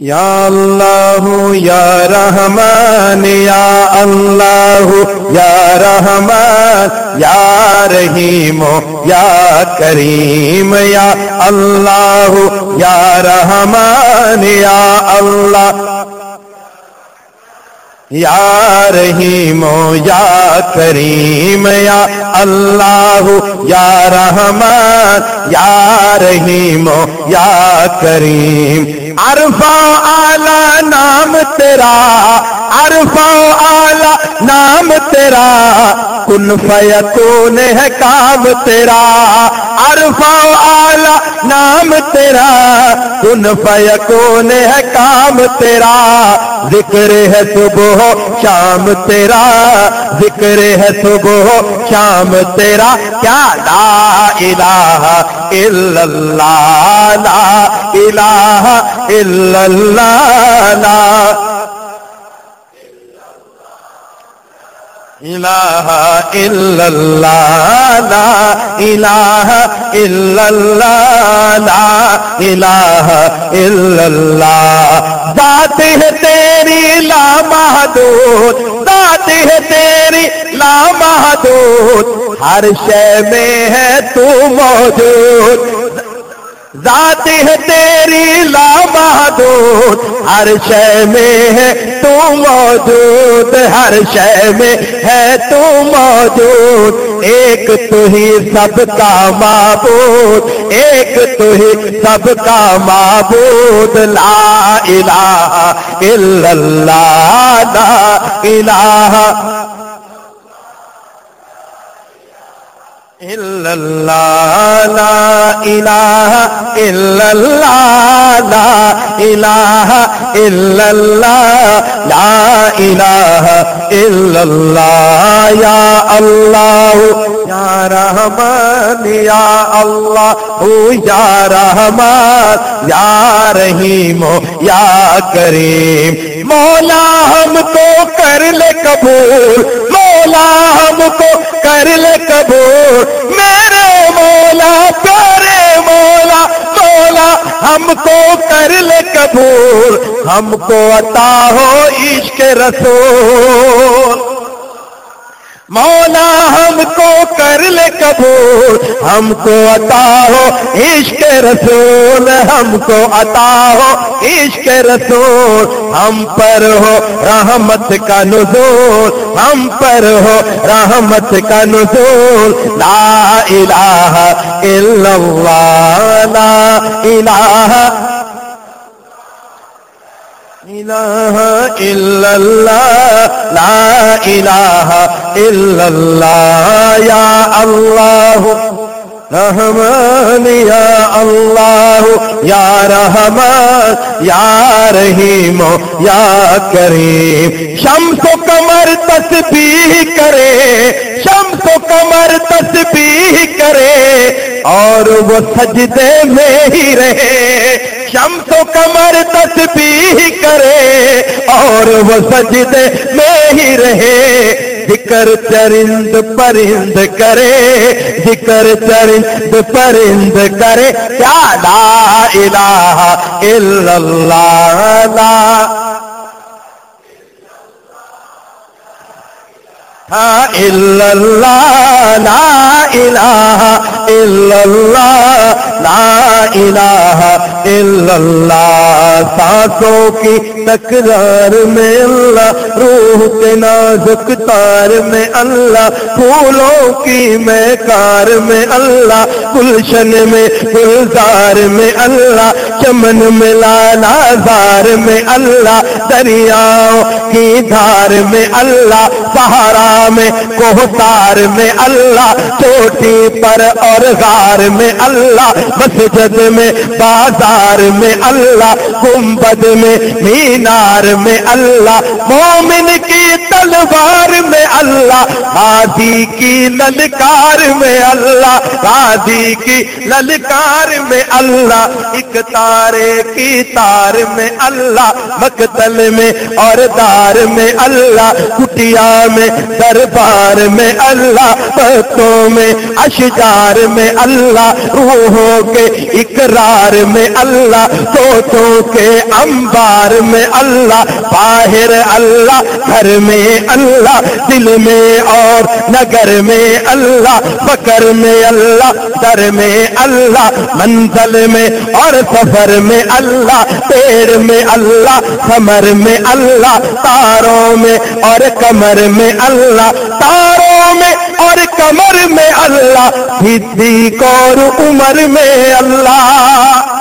یا اللہ یا رحمان، یا اللہ یا رحمان، یا رحیم، یا کریم، یا اللہ یا رحمان، یا اللہ یا رحیم یا کریم یا اللہ یا رحمان یا رحیم یا کریم۔ عرفا اعلی نام تیرا عرفا اعلی نام تیرا، کن فیکون ہے کام تیرا عرفا اعلی نام تیرا، کن فیکون ہے کام تیرا، ذکر ہے صبح شام تیرا، ذکر ہے صبح شام تیرا، کیا لا الہ الا اللہ، لا الہ الا اللہ لا الہ الا اللہ لا الہ الا اللہ لا الہ الا اللہ ذات ہے تیری لا محدود ذات ہے تیری لا محدود ہر شے میں ہے تو موجود ذات ہے تیری لا محدود ہر شے میں ہے تو موجود، ہر شے میں ہے تو موجود۔ ایک تو ہی سب کا معبود، ایک تو ہی سب کا معبود۔ لا الہ الا اللہ، لا الہ الا اللہ لا الہ الا اللہ لا الہ الا اللہ لا الہ الا اللہ یا اللہ یا رحمان یا اللہ یا رحمان یا رحیم یا کریم مولا ہم کو کر لے قبول مولا ہم کو کر لے قبول میرے مولا، پیارے مولا مولا، ہم کو کر لے قبول، ہم کو عطا ہو عشق رسول۔ مولا ہم کو کر لے قبول، ہم کو عطا ہو عشق رسول، ہم کو عطا ہو عشق رسول، ہم پر ہو رحمت کا نزول، ہم پر ہو رحمت کا نزول۔ لا الہ الا اللہ، لا الہ الہ الا اللہ لا الہ الا اللہ یا اللہ رحمان یا اللہ یا رحمان یا رحیم یا کریم شمس و کمر تسبیح کرے، شمس و کمر تسبیح کرے، اور وہ سجدے میں ہی رہے شمس و کمر تسبیح کرے اور وہ سجدے میں ہی رہے۔ ذکر چرند پرند کرے۔ ذکر چرند پرند کرے۔ کیا لا الہ الا اللہ۔ لا الا اللہ۔ لا الہ الا اللہ لا الہ الا اللہ سانسوں کی تکرار میں اللہ، روح کے نازک تار میں اللہ۔ پھولوں کی میں کار میں اللہ۔ گلشن میں گلزار میں اللہ۔ چمن میں لالا زار میں اللہ۔ دریاؤں کی دھار میں اللہ۔ سہارا میں کوہتار میں اللہ۔ چوٹی پر اور غار میں اللہ، مسجد میں، بازار میں اللہ، گنبد میں، مینار میں اللہ، مومن کی تلوار میں اللہ غازی کی للکار میں اللہ غازی کی للکار میں اللہ، ایک تارے کی تار میں اللہ، مقتل میں اور دار میں اللہ، کٹیا میں، دربار میں اللہ پتوں میں، اشجار میں اللہ روحوں کے اقرار میں اللہ توتوں کے انبار میں اللہ باہر اللہ گھر میں اللہ دل میں اور نگر میں اللہ فکر میں اللہ در میں اللہ منزل میں اور سفر میں اللہ پیڑ میں اللہ کمر میں اللہ تاروں میں اور کمر میں اللہ تاروں عمر میں اللہ صدیق اور عمر میں اللہ؟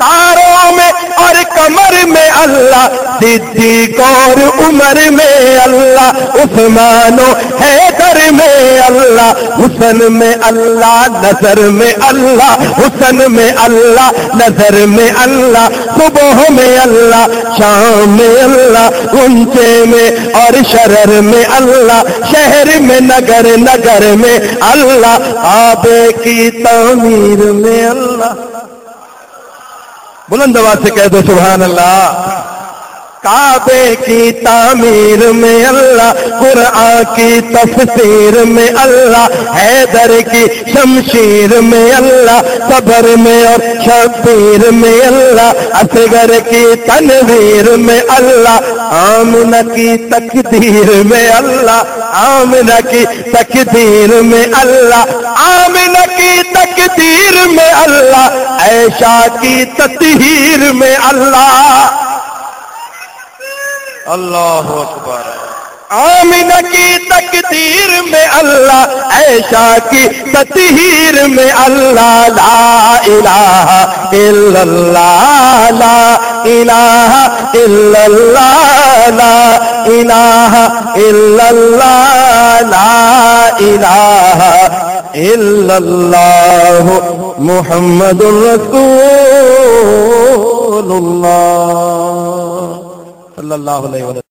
تاروں میں اور کمر میں اللہ صدیق اور عمر میں اللہ؟ عثمانو ہے میں اللہ، حسن میں اللہ، نظر میں اللہ، حسن میں اللہ، نظر میں اللہ، صبح میں اللہ، شام میں اللہ، اونچے میں اور شرر میں اللہ، شہر میں، نگر نگر میں اللہ، آبے کی تعمیر میں اللہ۔ بلند آواز سے کہہ دو، سبحان اللہ۔ کعبے کی تعمیر میں اللہ، قرآن کی تفسیر میں اللہ، حیدر کی شمشیر میں اللہ، صبر میں اور شبیر میں اللہ، اصغر کی تنویر میں اللہ آمن کی تقدیر میں اللہ آمن کی تقدیر میں اللہ آمن کی تقدیر میں اللہ ایشا کی تطہیر میں اللہ۔ اللہ اکبر۔ آمین کی تقدیر میں اللہ ایشا کی تطہیر میں اللہ، لا الہ الا اللہ، لا الہ الا اللہ، لا الہ الا اللہ، لا الہ الا اللہ محمد رسول اللہ۔ صلی اللہ علیہ وسلم